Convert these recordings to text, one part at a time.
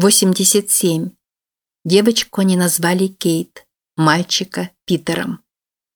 87. Девочку они назвали Кейт, мальчика – Питером.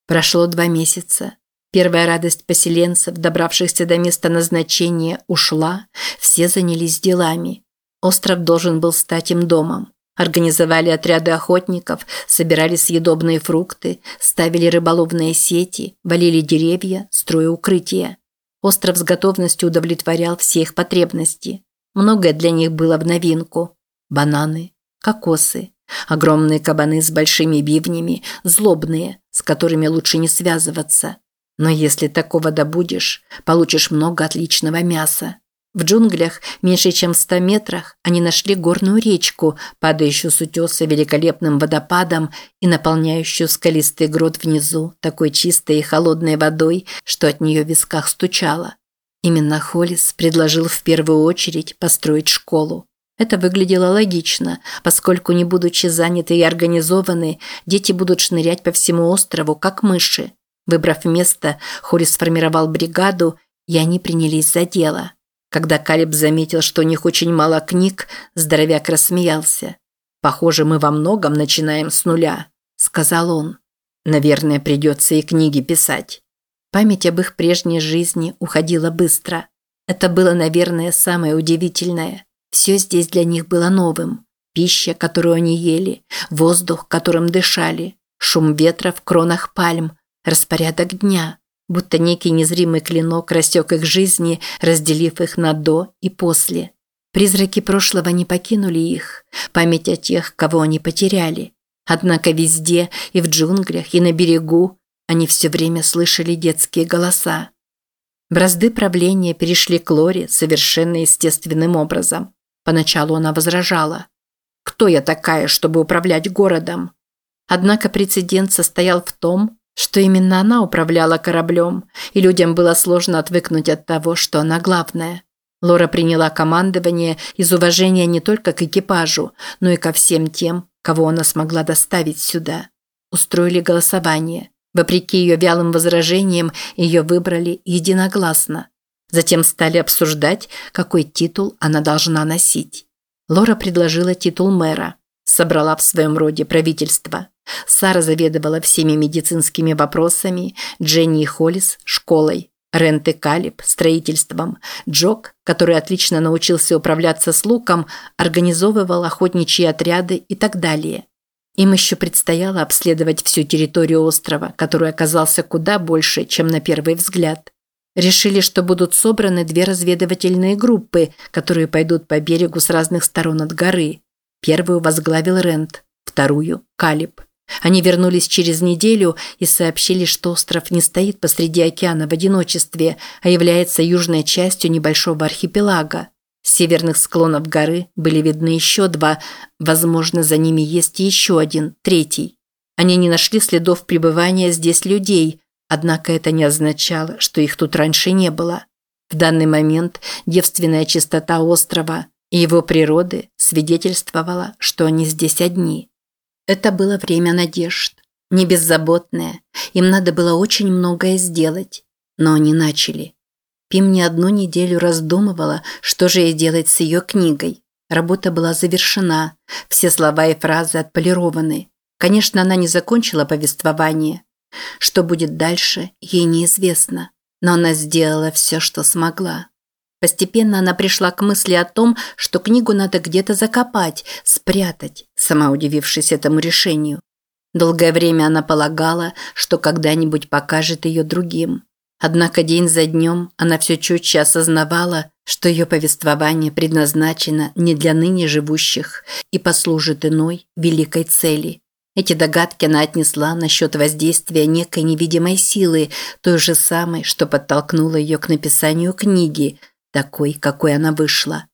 Прошло два месяца. Первая радость поселенцев, добравшихся до места назначения, ушла, все занялись делами. Остров должен был стать им домом. Организовали отряды охотников, собирали съедобные фрукты, ставили рыболовные сети, валили деревья, строя укрытия. Остров с готовностью удовлетворял все их потребности. Многое для них было в новинку бананы, кокосы, огромные кабаны с большими бивнями, злобные, с которыми лучше не связываться. Но если такого добудешь, получишь много отличного мяса. В джунглях, меньше чем в ста метрах, они нашли горную речку, падающую с утеса великолепным водопадом и наполняющую скалистый грот внизу такой чистой и холодной водой, что от нее в висках стучало. Именно Холлис предложил в первую очередь построить школу. Это выглядело логично, поскольку не будучи заняты и организованы, дети будут шнырять по всему острову, как мыши. Выбрав место, Хори сформировал бригаду, и они принялись за дело. Когда Калиб заметил, что у них очень мало книг, здоровяк рассмеялся. «Похоже, мы во многом начинаем с нуля», – сказал он. «Наверное, придется и книги писать». Память об их прежней жизни уходила быстро. Это было, наверное, самое удивительное – все здесь для них было новым. Пища, которую они ели, воздух, которым дышали, шум ветра в кронах пальм, распорядок дня, будто некий незримый клинок рассек их жизни, разделив их на «до» и «после». Призраки прошлого не покинули их, память о тех, кого они потеряли. Однако везде, и в джунглях, и на берегу, они все время слышали детские голоса. Бразды правления перешли к Лоре совершенно естественным образом. Поначалу она возражала. «Кто я такая, чтобы управлять городом?» Однако прецедент состоял в том, что именно она управляла кораблем, и людям было сложно отвыкнуть от того, что она главная. Лора приняла командование из уважения не только к экипажу, но и ко всем тем, кого она смогла доставить сюда. Устроили голосование. Вопреки ее вялым возражениям, ее выбрали единогласно. Затем стали обсуждать, какой титул она должна носить. Лора предложила титул мэра. Собрала в своем роде правительство. Сара заведовала всеми медицинскими вопросами, Дженни и Холлис – школой, Рент и Калиб – строительством, Джок, который отлично научился управляться с луком, организовывал охотничьи отряды и так далее. Им еще предстояло обследовать всю территорию острова, который оказался куда больше, чем на первый взгляд. Решили, что будут собраны две разведывательные группы, которые пойдут по берегу с разных сторон от горы. Первую возглавил Рент, вторую – Калиб. Они вернулись через неделю и сообщили, что остров не стоит посреди океана в одиночестве, а является южной частью небольшого архипелага. С северных склонов горы были видны еще два, возможно, за ними есть еще один, третий. Они не нашли следов пребывания здесь людей, Однако это не означало, что их тут раньше не было. В данный момент девственная чистота острова и его природы свидетельствовала, что они здесь одни. Это было время надежд. Не беззаботное. Им надо было очень многое сделать. Но они начали. Пим не одну неделю раздумывала, что же ей делать с ее книгой. Работа была завершена, все слова и фразы отполированы. Конечно, она не закончила повествование, что будет дальше, ей неизвестно, но она сделала все, что смогла. Постепенно она пришла к мысли о том, что книгу надо где-то закопать, спрятать, сама удивившись этому решению. Долгое время она полагала, что когда-нибудь покажет ее другим. Однако день за днем она все четче осознавала, что ее повествование предназначено не для ныне живущих и послужит иной великой цели – эти догадки она отнесла насчет воздействия некой невидимой силы, той же самой, что подтолкнула ее к написанию книги, такой, какой она вышла.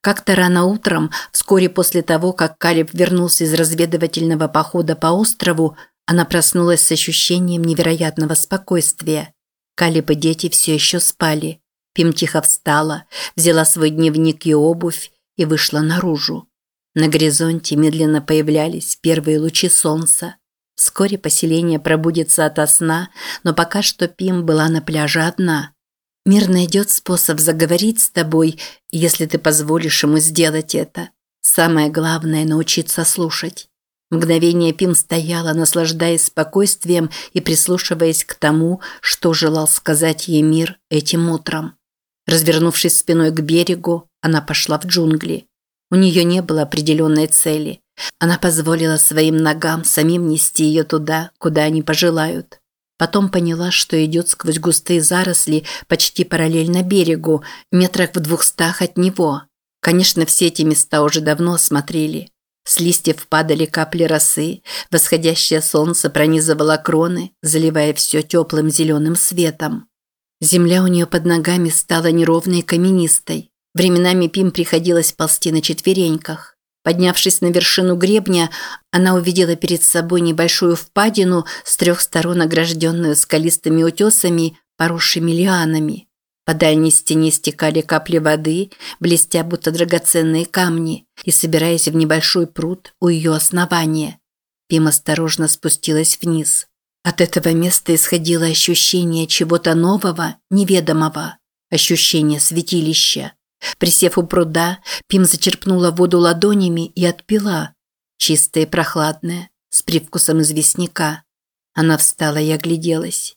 Как-то рано утром, вскоре после того, как Калиб вернулся из разведывательного похода по острову, она проснулась с ощущением невероятного спокойствия. Калиб и дети все еще спали. Пим тихо встала, взяла свой дневник и обувь и вышла наружу. На горизонте медленно появлялись первые лучи солнца. Вскоре поселение пробудется ото сна, но пока что Пим была на пляже одна. Мир найдет способ заговорить с тобой, если ты позволишь ему сделать это, Самое главное – научиться слушать. Мгновение Пим стояла, наслаждаясь спокойствием и прислушиваясь к тому, что желал сказать ей мир этим утром. Развернувшись спиной к берегу, она пошла в джунгли. У нее не было определенной цели. Она позволила своим ногам самим нести ее туда, куда они пожелают. Потом поняла, что идет сквозь густые заросли почти параллельно берегу, метрах в двухстах от него. Конечно, все эти места уже давно осмотрели. С листьев падали капли росы, восходящее солнце пронизывало кроны, заливая все теплым зеленым светом. Земля у нее под ногами стала неровной и каменистой. Временами Пим приходилось ползти на четвереньках. Поднявшись на вершину гребня, она увидела перед собой небольшую впадину с трех сторон огражденную скалистыми утесами, поросшими лианами. По дальней стене стекали капли воды, блестя будто драгоценные камни, и собираясь в небольшой пруд у ее основания. Пим осторожно спустилась вниз. От этого места исходило ощущение чего-то нового, неведомого. Ощущение святилища. Присев у пруда, Пим зачерпнула воду ладонями и отпила. Чистая и прохладная, с привкусом известняка. Она встала и огляделась.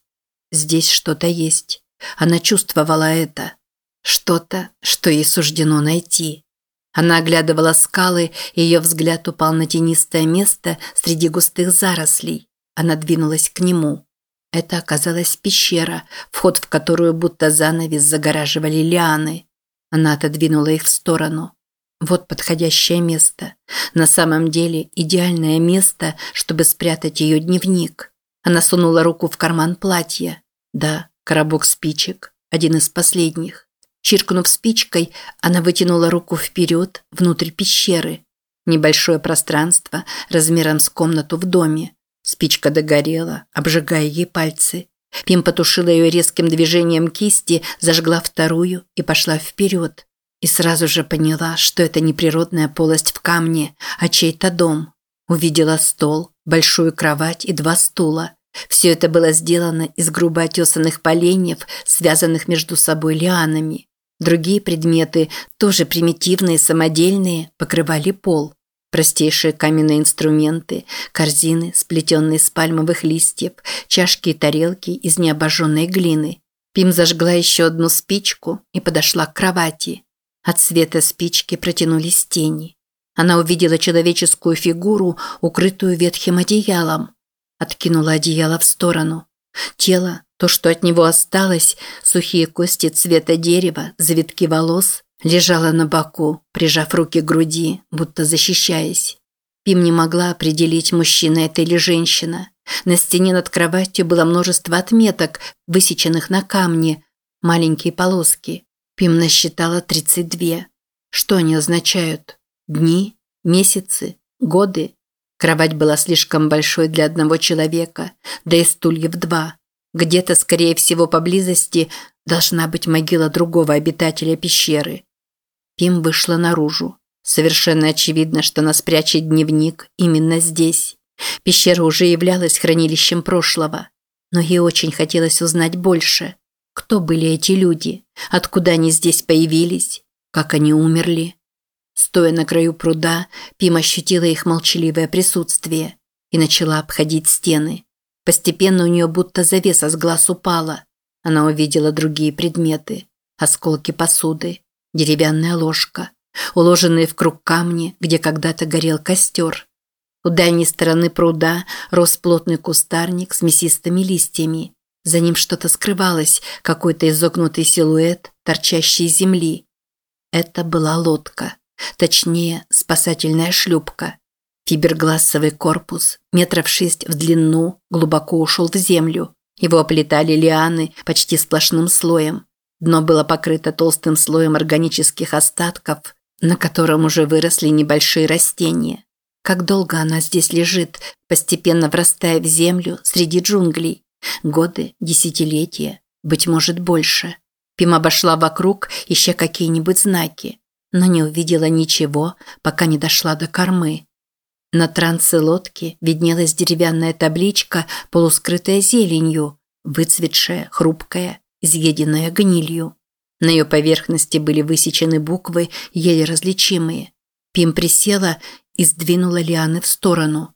Здесь что-то есть. Она чувствовала это. Что-то, что ей суждено найти. Она оглядывала скалы, и ее взгляд упал на тенистое место среди густых зарослей. Она двинулась к нему. Это оказалась пещера, вход в которую будто занавес загораживали лианы. Она отодвинула их в сторону. Вот подходящее место. На самом деле идеальное место, чтобы спрятать ее дневник. Она сунула руку в карман платья. Да, Коробок спичек, один из последних. Чиркнув спичкой, она вытянула руку вперед, внутрь пещеры. Небольшое пространство размером с комнату в доме. Спичка догорела, обжигая ей пальцы. Пим потушила ее резким движением кисти, зажгла вторую и пошла вперед. И сразу же поняла, что это не природная полость в камне, а чей-то дом. Увидела стол, большую кровать и два стула. Все это было сделано из грубо отесанных поленьев, связанных между собой лианами. Другие предметы, тоже примитивные, самодельные, покрывали пол. Простейшие каменные инструменты, корзины, сплетенные из пальмовых листьев, чашки и тарелки из необожженной глины. Пим зажгла еще одну спичку и подошла к кровати. От света спички протянулись тени. Она увидела человеческую фигуру, укрытую ветхим одеялом. Откинула одеяло в сторону. Тело, то, что от него осталось, сухие кости цвета дерева, завитки волос, лежало на боку, прижав руки к груди, будто защищаясь. Пим не могла определить, мужчина это или женщина. На стене над кроватью было множество отметок, высеченных на камне, маленькие полоски. Пим насчитала 32. Что они означают? Дни? Месяцы? Годы? Кровать была слишком большой для одного человека, да и стульев два. Где-то, скорее всего, поблизости должна быть могила другого обитателя пещеры. Пим вышла наружу. Совершенно очевидно, что она спрячет дневник именно здесь. Пещера уже являлась хранилищем прошлого. Но ей очень хотелось узнать больше. Кто были эти люди? Откуда они здесь появились? Как они умерли? Стоя на краю пруда, Пим ощутила их молчаливое присутствие и начала обходить стены. Постепенно у нее будто завеса с глаз упала. Она увидела другие предметы. Осколки посуды, деревянная ложка, уложенные в круг камни, где когда-то горел костер. У дальней стороны пруда рос плотный кустарник с мясистыми листьями. За ним что-то скрывалось, какой-то изогнутый силуэт, торчащий из земли. Это была лодка. Точнее, спасательная шлюпка. Фиберглассовый корпус, метров шесть в длину, глубоко ушел в землю. Его оплетали лианы почти сплошным слоем. Дно было покрыто толстым слоем органических остатков, на котором уже выросли небольшие растения. Как долго она здесь лежит, постепенно врастая в землю среди джунглей? Годы, десятилетия, быть может больше. Пим обошла вокруг, ища какие-нибудь знаки но не увидела ничего, пока не дошла до кормы. На трансе лодки виднелась деревянная табличка, полускрытая зеленью, выцветшая, хрупкая, изъеденная гнилью. На ее поверхности были высечены буквы, еле различимые. Пим присела и сдвинула лианы в сторону.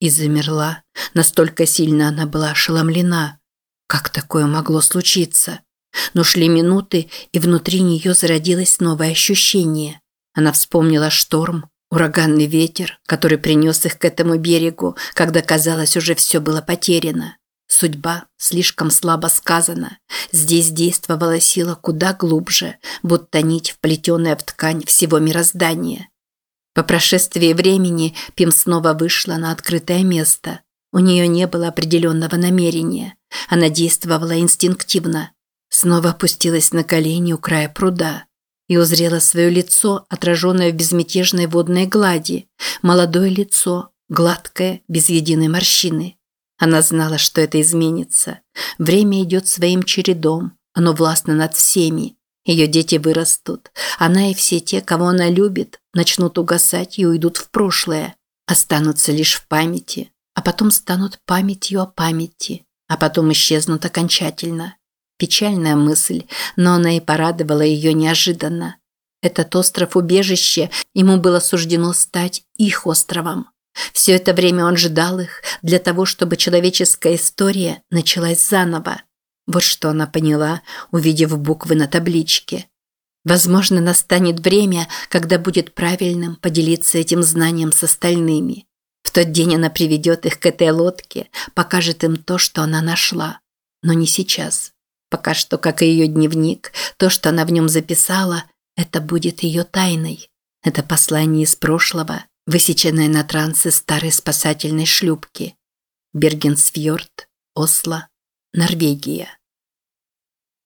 И замерла. Настолько сильно она была ошеломлена. Как такое могло случиться? Но шли минуты, и внутри нее зародилось новое ощущение. Она вспомнила шторм, ураганный ветер, который принес их к этому берегу, когда казалось уже все было потеряно. Судьба слишком слабо сказана. Здесь действовала сила куда глубже, будто нить, вплетенная в ткань всего мироздания. По прошествии времени Пим снова вышла на открытое место. У нее не было определенного намерения. Она действовала инстинктивно. Снова опустилась на колени у края пруда и узрела свое лицо, отраженное в безмятежной водной глади. Молодое лицо, гладкое, без единой морщины. Она знала, что это изменится. Время идет своим чередом. Оно властно над всеми. Ее дети вырастут. Она и все те, кого она любит, начнут угасать и уйдут в прошлое. Останутся лишь в памяти. А потом станут памятью о памяти. А потом исчезнут окончательно. Печальная мысль, но она и порадовала ее неожиданно. Этот остров-убежище ему было суждено стать их островом. Все это время он ждал их для того, чтобы человеческая история началась заново. Вот что она поняла, увидев буквы на табличке. Возможно, настанет время, когда будет правильным поделиться этим знанием с остальными. В тот день она приведет их к этой лодке, покажет им то, что она нашла. Но не сейчас. Пока что, как и ее дневник, то, что она в нем записала, это будет ее тайной. Это послание из прошлого, высеченное на трансе старой спасательной шлюпки. Бергенсфьорд, Осло, Норвегия.